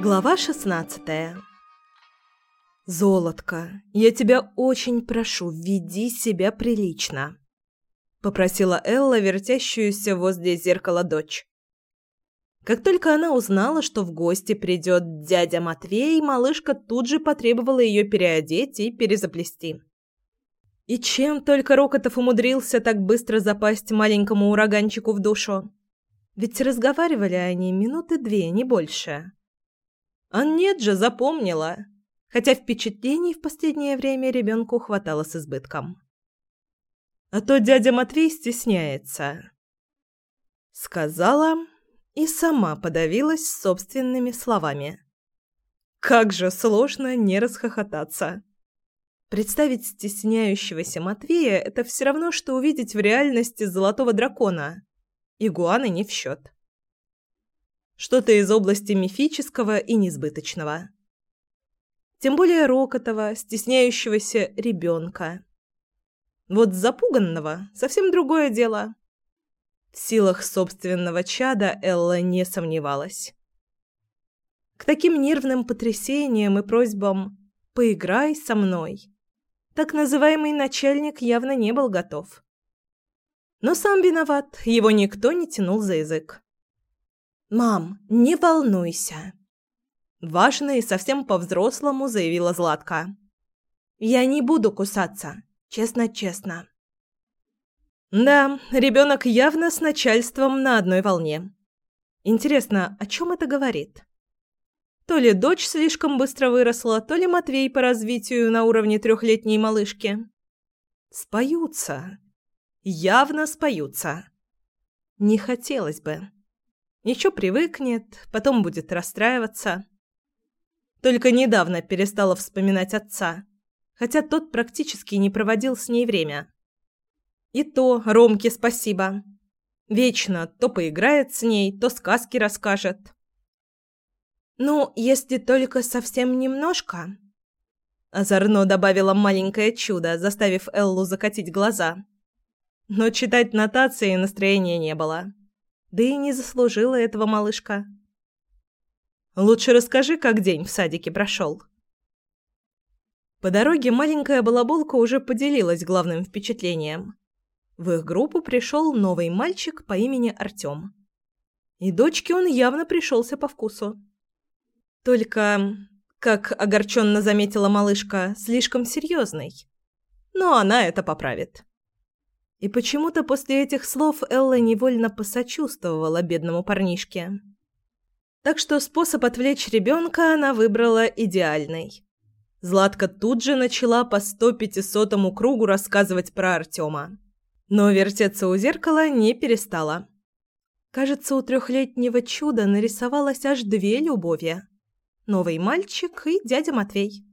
Глава шестнадцатая «Золотко, я тебя очень прошу, веди себя прилично», — попросила Элла, вертящуюся возле зеркала дочь. Как только она узнала, что в гости придет дядя Матвей, малышка тут же потребовала ее переодеть и перезаплести. И чем только Рокотов умудрился так быстро запасть маленькому ураганчику в душу? Ведь разговаривали они минуты две, не больше. А нет же, запомнила хотя впечатлений в последнее время ребенку хватало с избытком. А то дядя Матвей стесняется. Сказала и сама подавилась собственными словами. Как же сложно не расхохотаться. Представить стесняющегося Матвея – это все равно, что увидеть в реальности золотого дракона. Игуаны не в счет. Что-то из области мифического и несбыточного. Тем более Рокотова, стесняющегося ребенка. Вот запуганного совсем другое дело. В силах собственного чада Элла не сомневалась. К таким нервным потрясениям и просьбам «поиграй со мной» так называемый начальник явно не был готов. Но сам виноват, его никто не тянул за язык. «Мам, не волнуйся», Важно и совсем по-взрослому заявила Златка. «Я не буду кусаться. Честно-честно». Да, ребенок явно с начальством на одной волне. Интересно, о чем это говорит? То ли дочь слишком быстро выросла, то ли Матвей по развитию на уровне трехлетней малышки. Споются. Явно споются. Не хотелось бы. Еще привыкнет, потом будет расстраиваться. Только недавно перестала вспоминать отца, хотя тот практически не проводил с ней время. И то Ромке спасибо. Вечно то поиграет с ней, то сказки расскажет. «Ну, если только совсем немножко...» Озорно добавила маленькое чудо, заставив Эллу закатить глаза. Но читать нотации настроения не было. Да и не заслужила этого малышка. Лучше расскажи, как день в садике прошел. По дороге маленькая балаболка уже поделилась главным впечатлением. В их группу пришел новый мальчик по имени Артем. И дочке он явно пришелся по вкусу. Только, как огорченно заметила малышка, слишком серьезный. Но она это поправит. И почему-то после этих слов Элла невольно посочувствовала бедному парнишке. Так что способ отвлечь ребенка она выбрала идеальный. Златка тут же начала по сто пятисотому кругу рассказывать про Артема. Но вертеться у зеркала не перестала. Кажется, у трехлетнего чуда нарисовалось аж две любови. Новый мальчик и дядя Матвей.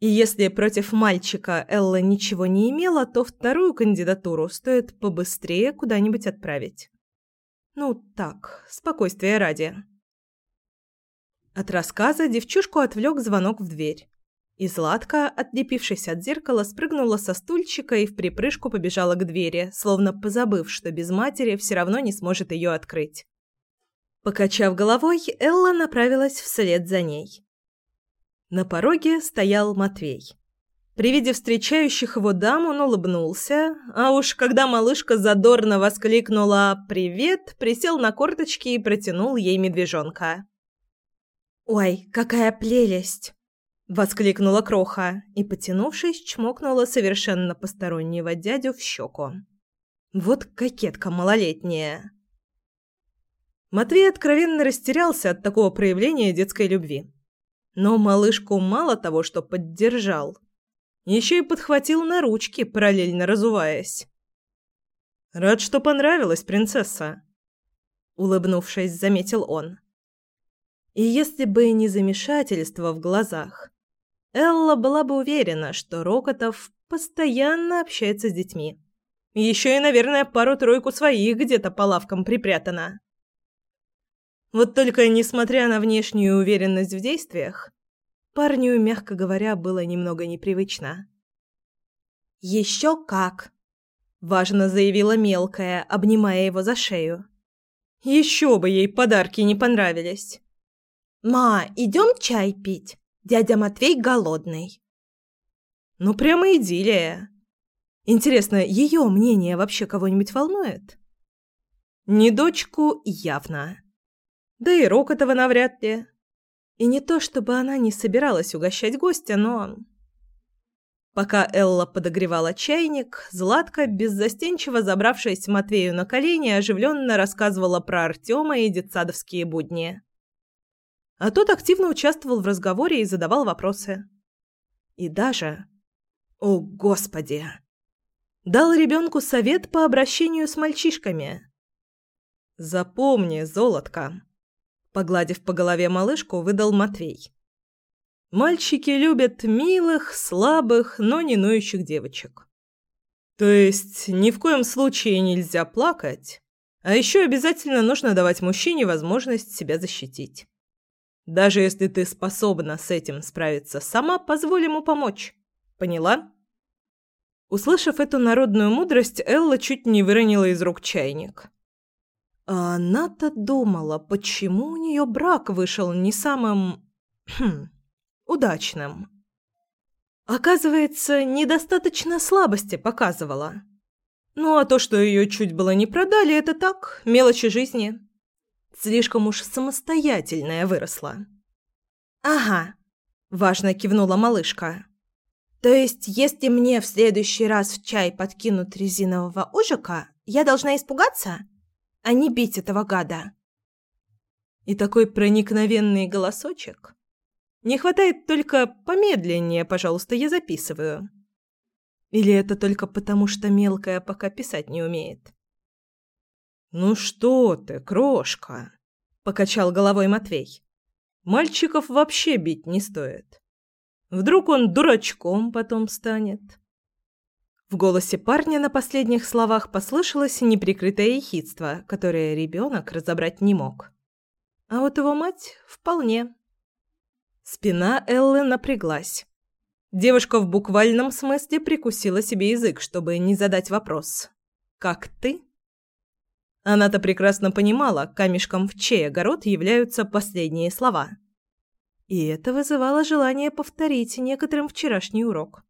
И если против мальчика Элла ничего не имела, то вторую кандидатуру стоит побыстрее куда-нибудь отправить. Ну, так, спокойствие ради. От рассказа девчушку отвлек звонок в дверь. И Златка, отлепившись от зеркала, спрыгнула со стульчика и в припрыжку побежала к двери, словно позабыв, что без матери все равно не сможет ее открыть. Покачав головой, Элла направилась вслед за ней. На пороге стоял Матвей. При виде встречающих его дам он улыбнулся, а уж когда малышка задорно воскликнула «Привет!», присел на корточки и протянул ей медвежонка. «Ой, какая прелесть!» – воскликнула Кроха и, потянувшись, чмокнула совершенно постороннего дядю в щеку. «Вот кокетка малолетняя!» Матвей откровенно растерялся от такого проявления детской любви. Но малышку мало того, что поддержал – еще и подхватил на ручки, параллельно разуваясь. «Рад, что понравилась, принцесса», — улыбнувшись, заметил он. И если бы не замешательство в глазах, Элла была бы уверена, что Рокотов постоянно общается с детьми. Еще и, наверное, пару-тройку своих где-то по лавкам припрятано. Вот только, несмотря на внешнюю уверенность в действиях, парню, мягко говоря, было немного непривычно. «Еще как!» – важно заявила мелкая, обнимая его за шею. «Еще бы ей подарки не понравились!» «Ма, идем чай пить? Дядя Матвей голодный». «Ну, прямо идиллия!» Интересно, ее мнение вообще кого-нибудь волнует? Не дочку явно. Да и Рок этого навряд ли. И не то, чтобы она не собиралась угощать гостя, но... Пока Элла подогревала чайник, Златка, беззастенчиво забравшись Матвею на колени, оживленно рассказывала про Артема и детсадовские будни. А тот активно участвовал в разговоре и задавал вопросы. И даже... О, Господи! Дал ребенку совет по обращению с мальчишками. «Запомни, золотко!» Погладив по голове малышку, выдал Матвей. «Мальчики любят милых, слабых, но не ноющих девочек. То есть ни в коем случае нельзя плакать, а еще обязательно нужно давать мужчине возможность себя защитить. Даже если ты способна с этим справиться сама, позволь ему помочь. Поняла?» Услышав эту народную мудрость, Элла чуть не выронила из рук чайник. А она-то думала, почему у нее брак вышел не самым... Хм, удачным. Оказывается, недостаточно слабости показывала. Ну а то, что ее чуть было не продали, это так, мелочи жизни. Слишком уж самостоятельная выросла. «Ага», – важно кивнула малышка. «То есть, если мне в следующий раз в чай подкинут резинового ужика, я должна испугаться?» а не бить этого гада. И такой проникновенный голосочек. Не хватает только помедленнее, пожалуйста, я записываю. Или это только потому, что мелкая пока писать не умеет? «Ну что ты, крошка!» – покачал головой Матвей. «Мальчиков вообще бить не стоит. Вдруг он дурачком потом станет». В голосе парня на последних словах послышалось неприкрытое ехидство, которое ребенок разобрать не мог. А вот его мать вполне. Спина Эллы напряглась. Девушка в буквальном смысле прикусила себе язык, чтобы не задать вопрос. «Как ты?» Она-то прекрасно понимала, камешком в чей огород являются последние слова. И это вызывало желание повторить некоторым вчерашний урок.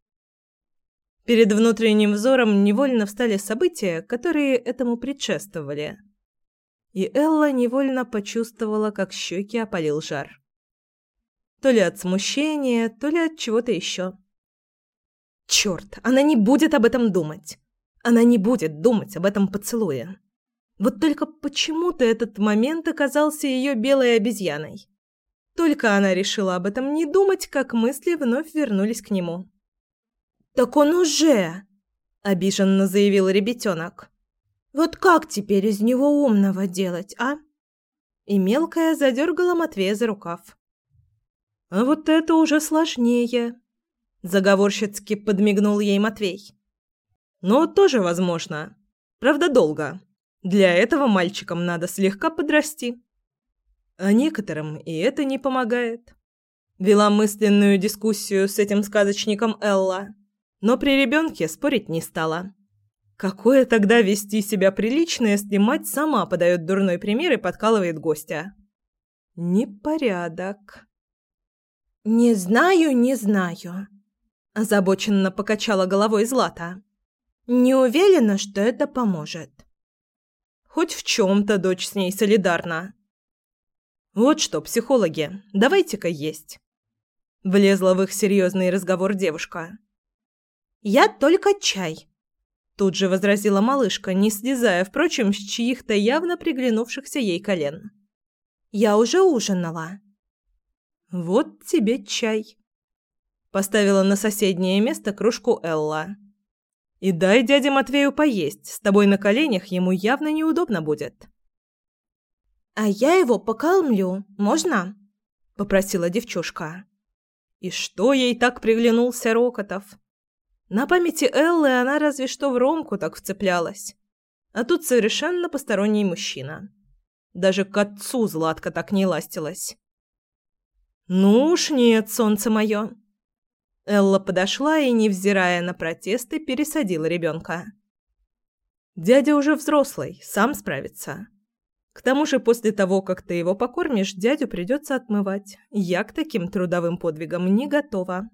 Перед внутренним взором невольно встали события, которые этому предшествовали. И Элла невольно почувствовала, как щеки опалил жар. То ли от смущения, то ли от чего-то еще. Черт, она не будет об этом думать. Она не будет думать об этом поцелуе. Вот только почему-то этот момент оказался ее белой обезьяной. Только она решила об этом не думать, как мысли вновь вернулись к нему. «Так он уже!» – обиженно заявил ребятенок. «Вот как теперь из него умного делать, а?» И мелкая задергала Матвея за рукав. «А вот это уже сложнее», – заговорщицки подмигнул ей Матвей. «Но тоже возможно. Правда, долго. Для этого мальчикам надо слегка подрасти. А некоторым и это не помогает». Вела мысленную дискуссию с этим сказочником Элла но при ребенке спорить не стала. Какое тогда вести себя прилично, если мать сама подает дурной пример и подкалывает гостя? Непорядок. «Не знаю, не знаю», – озабоченно покачала головой Злата. «Не уверена, что это поможет». «Хоть в чем-то дочь с ней солидарна». «Вот что, психологи, давайте-ка есть». Влезла в их серьезный разговор девушка. Я только чай. Тут же возразила малышка, не слезая, впрочем, с чьих-то явно приглянувшихся ей колен. Я уже ужинала. Вот тебе чай. Поставила на соседнее место кружку Элла. И дай дяде Матвею поесть, с тобой на коленях ему явно неудобно будет. А я его покалмлю, можно? попросила девчушка. И что ей так приглянулся Рокотов? На памяти Эллы она разве что в Ромку так вцеплялась. А тут совершенно посторонний мужчина. Даже к отцу Златка так не ластилась. «Ну уж нет, солнце мое!» Элла подошла и, невзирая на протесты, пересадила ребенка. «Дядя уже взрослый, сам справится. К тому же после того, как ты его покормишь, дядю придется отмывать. Я к таким трудовым подвигам не готова».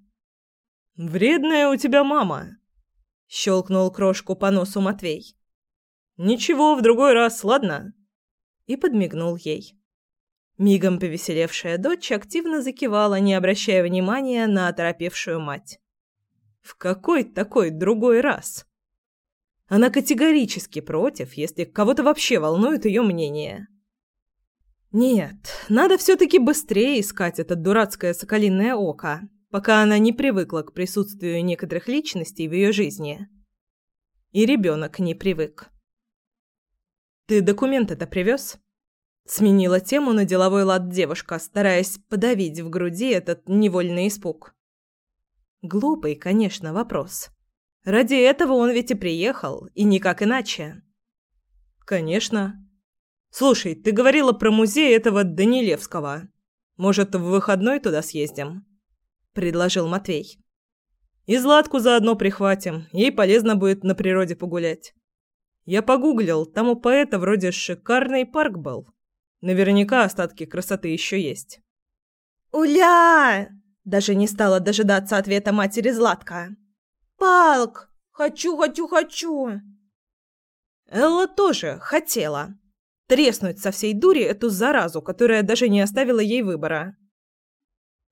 «Вредная у тебя мама!» – щелкнул крошку по носу Матвей. «Ничего, в другой раз, ладно?» И подмигнул ей. Мигом повеселевшая дочь активно закивала, не обращая внимания на оторопевшую мать. В какой такой другой раз? Она категорически против, если кого-то вообще волнует ее мнение. Нет, надо все-таки быстрее искать это дурацкое соколиное око, пока она не привыкла к присутствию некоторых личностей в ее жизни. И ребенок не привык. «Ты документы-то привез?» Сменила тему на деловой лад девушка, стараясь подавить в груди этот невольный испуг. Глупый, конечно, вопрос. Ради этого он ведь и приехал, и никак иначе. Конечно. Слушай, ты говорила про музей этого Данилевского. Может, в выходной туда съездим? предложил Матвей. И Златку заодно прихватим. Ей полезно будет на природе погулять. Я погуглил, там у поэта вроде шикарный парк был. Наверняка остатки красоты еще есть. «Уля!» Даже не стала дожидаться ответа матери Златка. «Палк! Хочу, хочу, хочу!» Элла тоже хотела. Треснуть со всей дури эту заразу, которая даже не оставила ей выбора.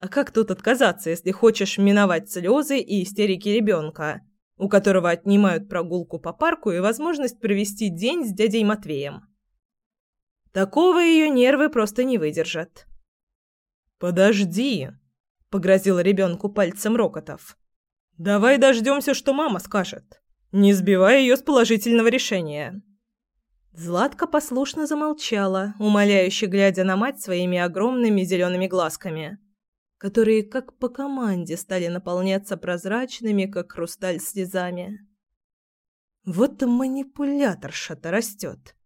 А как тут отказаться, если хочешь миновать слезы и истерики ребенка, у которого отнимают прогулку по парку и возможность провести день с дядей Матвеем? Такого ее нервы просто не выдержат. «Подожди!» — погрозил ребенку пальцем Рокотов. «Давай дождемся, что мама скажет. Не сбивай ее с положительного решения». Златка послушно замолчала, умоляюще глядя на мать своими огромными зелеными глазками, которые как по команде стали наполняться прозрачными, как хрусталь, слезами. Вот манипуляторша-то растет.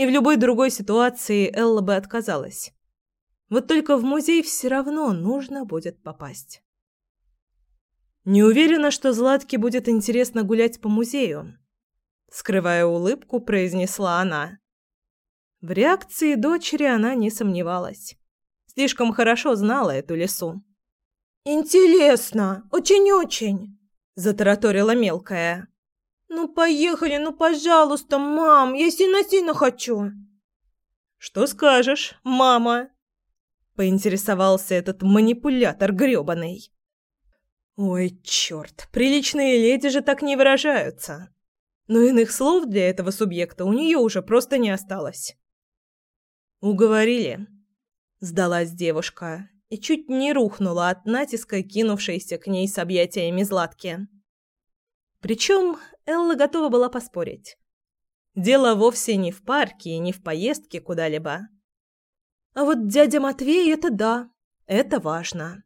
И в любой другой ситуации Элла бы отказалась. Вот только в музей все равно нужно будет попасть. Не уверена, что Златке будет интересно гулять по музею. Скрывая улыбку, произнесла она. В реакции дочери она не сомневалась. Слишком хорошо знала эту лесу. «Интересно, очень-очень», – затараторила мелкая. «Ну, поехали, ну, пожалуйста, мам, я сильно-сильно хочу!» «Что скажешь, мама?» – поинтересовался этот манипулятор грёбаный. «Ой, чёрт, приличные леди же так не выражаются!» Но иных слов для этого субъекта у неё уже просто не осталось. «Уговорили», – сдалась девушка и чуть не рухнула от натиска, кинувшейся к ней с объятиями Златки. Причем Элла готова была поспорить. Дело вовсе не в парке и не в поездке куда-либо. А вот дядя Матвей – это да, это важно.